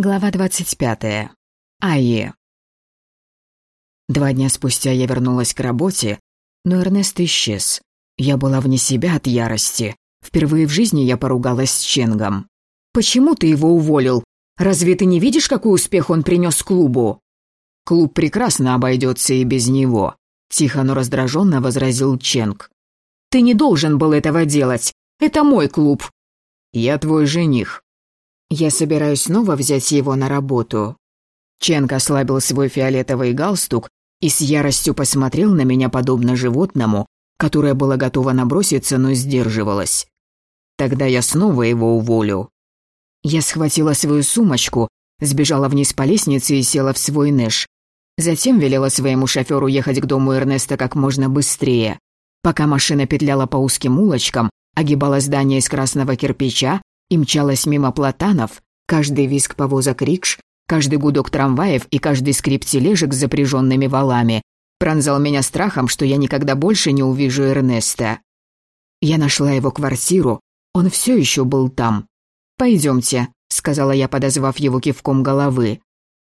Глава 25. Айе. Два дня спустя я вернулась к работе, но Эрнест исчез. Я была вне себя от ярости. Впервые в жизни я поругалась с Ченгом. «Почему ты его уволил? Разве ты не видишь, какой успех он принес клубу?» «Клуб прекрасно обойдется и без него», — тихо, но раздраженно возразил Ченг. «Ты не должен был этого делать. Это мой клуб». «Я твой жених», я собираюсь снова взять его на работу. Ченк ослабил свой фиолетовый галстук и с яростью посмотрел на меня подобно животному, которое было готово наброситься, но сдерживалось. Тогда я снова его уволю. Я схватила свою сумочку, сбежала вниз по лестнице и села в свой Нэш. Затем велела своему шоферу ехать к дому Эрнеста как можно быстрее. Пока машина петляла по узким улочкам, огибала здание из красного кирпича, и мчалась мимо платанов, каждый визг повозок рикш, каждый гудок трамваев и каждый скрип тележек с запряженными валами пронзал меня страхом, что я никогда больше не увижу Эрнеста. Я нашла его квартиру, он все еще был там. «Пойдемте», — сказала я, подозвав его кивком головы.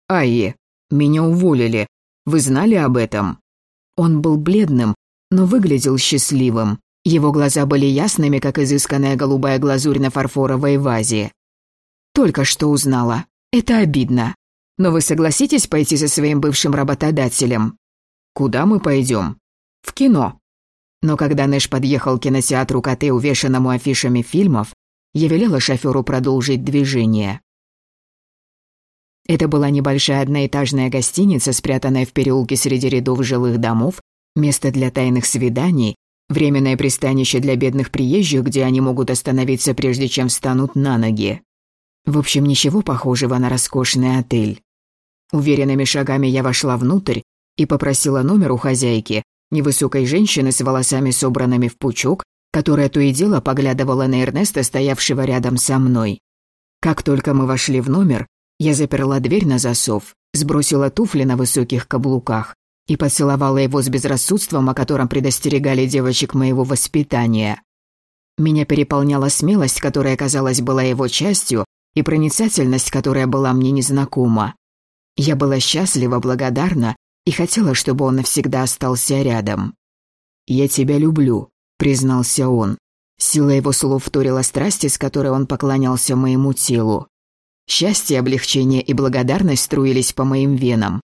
«Айе, меня уволили. Вы знали об этом?» Он был бледным, но выглядел счастливым. Его глаза были ясными, как изысканная голубая глазурь на фарфоровой вазе. «Только что узнала. Это обидно. Но вы согласитесь пойти со своим бывшим работодателем?» «Куда мы пойдем?» «В кино». Но когда Нэш подъехал к кинотеатру КТ, увешанному афишами фильмов, я велела шоферу продолжить движение. Это была небольшая одноэтажная гостиница, спрятанная в переулке среди рядов жилых домов, место для тайных свиданий, Временное пристанище для бедных приезжих, где они могут остановиться, прежде чем встанут на ноги. В общем, ничего похожего на роскошный отель. Уверенными шагами я вошла внутрь и попросила номер у хозяйки, невысокой женщины с волосами собранными в пучок, которая то и дело поглядывала на Эрнеста, стоявшего рядом со мной. Как только мы вошли в номер, я заперла дверь на засов, сбросила туфли на высоких каблуках и поцеловала его с безрассудством, о котором предостерегали девочек моего воспитания. Меня переполняла смелость, которая, казалось, была его частью, и проницательность, которая была мне незнакома. Я была счастлива, благодарна и хотела, чтобы он навсегда остался рядом. «Я тебя люблю», — признался он. Сила его слов вторила страсти, с которой он поклонялся моему телу. Счастье, облегчение и благодарность струились по моим венам.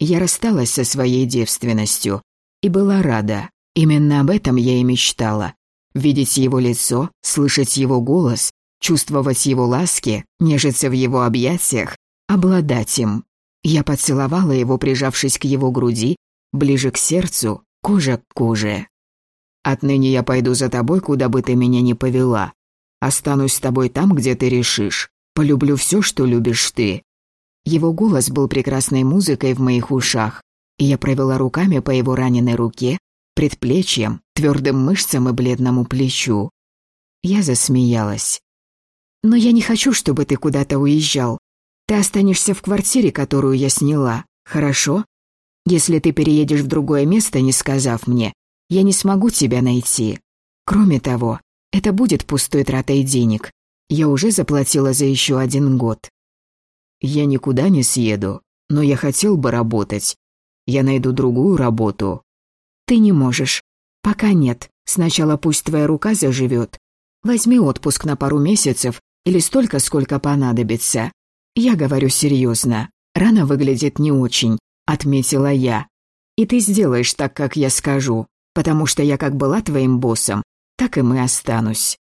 Я рассталась со своей девственностью и была рада. Именно об этом я и мечтала. Видеть его лицо, слышать его голос, чувствовать его ласки, нежиться в его объятиях, обладать им. Я поцеловала его, прижавшись к его груди, ближе к сердцу, кожа к коже. «Отныне я пойду за тобой, куда бы ты меня ни повела. Останусь с тобой там, где ты решишь. Полюблю все, что любишь ты. Его голос был прекрасной музыкой в моих ушах, и я провела руками по его раненой руке, предплечьям, твердым мышцам и бледному плечу. Я засмеялась. «Но я не хочу, чтобы ты куда-то уезжал. Ты останешься в квартире, которую я сняла, хорошо? Если ты переедешь в другое место, не сказав мне, я не смогу тебя найти. Кроме того, это будет пустой тратой денег. Я уже заплатила за еще один год. Я никуда не съеду, но я хотел бы работать. Я найду другую работу. Ты не можешь. Пока нет. Сначала пусть твоя рука заживет. Возьми отпуск на пару месяцев или столько, сколько понадобится. Я говорю серьезно. Рана выглядит не очень, отметила я. И ты сделаешь так, как я скажу, потому что я как была твоим боссом, так и мы останусь.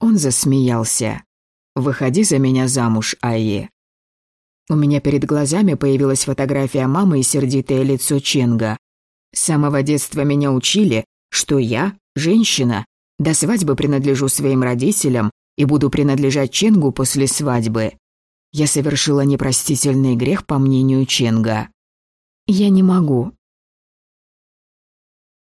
Он засмеялся. Выходи за меня замуж, Айе. У меня перед глазами появилась фотография мамы и сердитое лицо Ченга. С самого детства меня учили, что я, женщина, до свадьбы принадлежу своим родителям и буду принадлежать Ченгу после свадьбы. Я совершила непростительный грех, по мнению Ченга. Я не могу.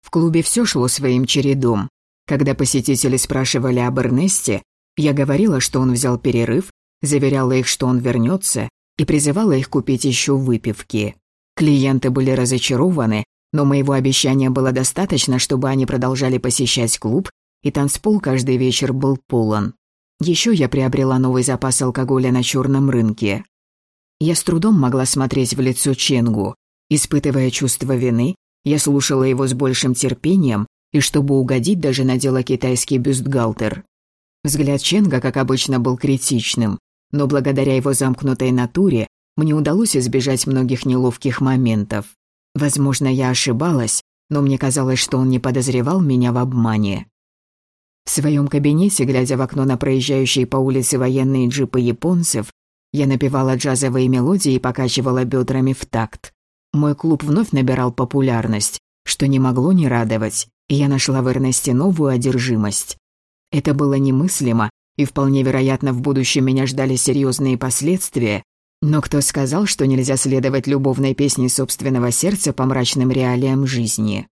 В клубе все шло своим чередом. Когда посетители спрашивали об Эрнесте, я говорила, что он взял перерыв, заверяла их, что он вернется, и призывала их купить еще выпивки. Клиенты были разочарованы, но моего обещания было достаточно, чтобы они продолжали посещать клуб, и танцпол каждый вечер был полон. Еще я приобрела новый запас алкоголя на черном рынке. Я с трудом могла смотреть в лицо Ченгу. Испытывая чувство вины, я слушала его с большим терпением и, чтобы угодить, даже надела китайский бюстгальтер. Взгляд Ченга, как обычно, был критичным, но благодаря его замкнутой натуре мне удалось избежать многих неловких моментов. Возможно, я ошибалась, но мне казалось, что он не подозревал меня в обмане. В своем кабинете, глядя в окно на проезжающие по улице военные джипы японцев, я напевала джазовые мелодии и покачивала бедрами в такт. Мой клуб вновь набирал популярность, что не могло не радовать, и я нашла в Эрнесте новую одержимость. Это было немыслимо, и вполне вероятно в будущем меня ждали серьезные последствия, но кто сказал, что нельзя следовать любовной песне собственного сердца по мрачным реалиям жизни?